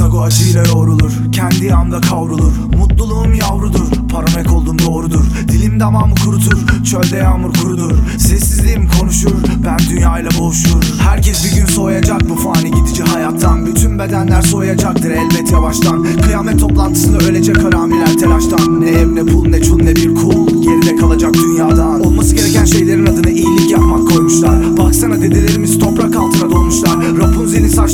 bu acıyla yoğrulur Kendi yağımda kavrulur. Mutluluğum yavrudur Param ek oldum doğrudur. Dilim damağımı kurutur Çölde yağmur kurudur. Sessizliğim konuşur Ben dünyayla boğuşur. Herkes bir gün soğuyacak bu fani gidici hayattan. Bütün bedenler soğuyacaktır elbet yavaştan. Kıyamet toplantısında ölecek haramiler telaştan. Ne ev ne pul ne çul ne bir kul. Geride kalacak dünyadan. Olması gereken şeylerin adına iyilik yapmak koymuşlar. Baksana dedelerimiz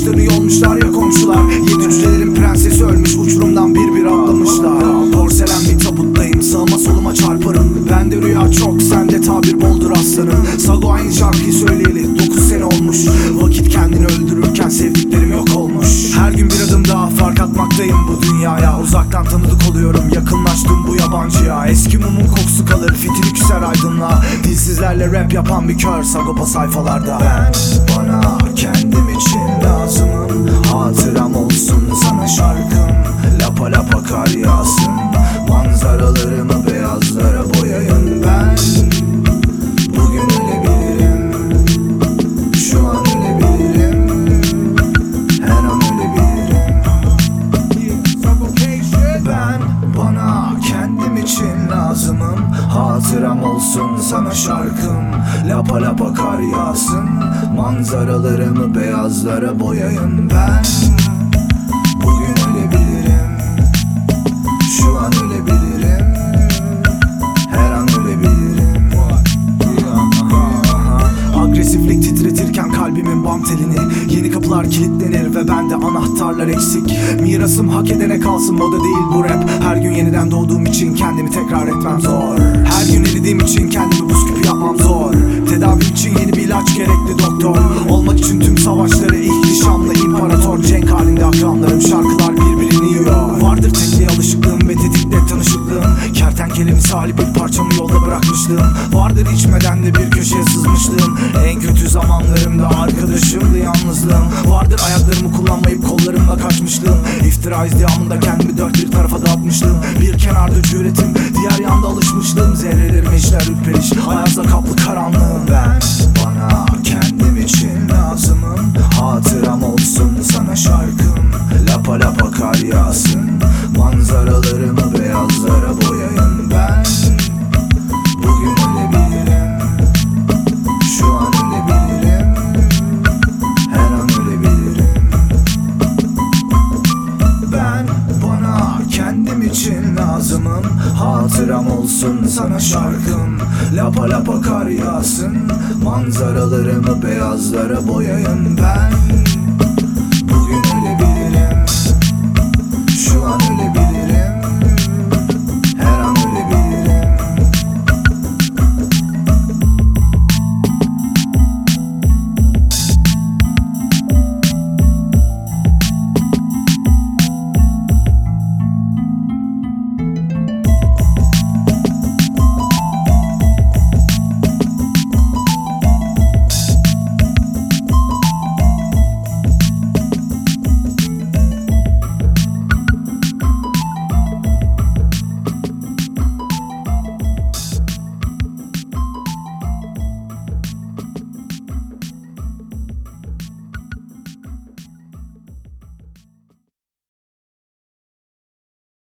Saçlarını yolmuşlar ya komşular. Yedi cücelerin prensesi ölmüş uçurumdan bir bir atlamışlar. Porselen bir tabuttayım sağıma soluma çarparım. Bende rüya çok sende tabir boldur aslanım. Sago aynı şarkıyı söyleyeli 9 sene olmuş. Vakit kendini öldürürken sevdiklerim yok olmuş. Her gün bir adım daha fark atmaktayım bu dünyaya. Uzaktan tanıdık oluyorum yakınlaştım bu yabancıya. Eski mumun kokusu kalır fitili küser aydınlığa. Dilsizlerle rap yapan bir kör Sagopa sayfalarda. Ben bana lazımım Hatıram olsun sana şarkım. Lapa lapa kar yağsın Manzaralarımı beyazlara boyayın. Ben Bugün ölebilirim Şu an ölebilirim kalbimin bam telini Yeni kapılar kilitlenir ve bende anahtarlar eksik. Mirasım hak edene kalsın moda değil bu rap. Her gün yeniden doğduğum için kendimi tekrar etmem zor. Her gün eridiğim için kendimi buz küpü yapmam zor. Tedavim için yeni bir ilaç gerekli doktor. Olmak için tüm savaşları ihtişamlı tanışıklığım. Kertenkele misali bir parçamı yolda bırakmışlığım. Vardır içmeden de bir köşeye sızmışlığım. En kötü zamanlarımda arkadaşımdı yalnızlığım. Vardır ayaklarımı kullanmayıp kollarımla kaçmışlığım. İftira izdihamında kendimi dört bir tarafa dağıtmışlığım. Bir kenarda cüretim diğer yanda alışmışlığım. Zerrelerim işler ürperiş ayazla kaplı karanlığım. Ben lazımım. Hatıram olsun sana şarkım. Lapa lapa kar yağsın. Manzaralarımı beyazlara boyayın ben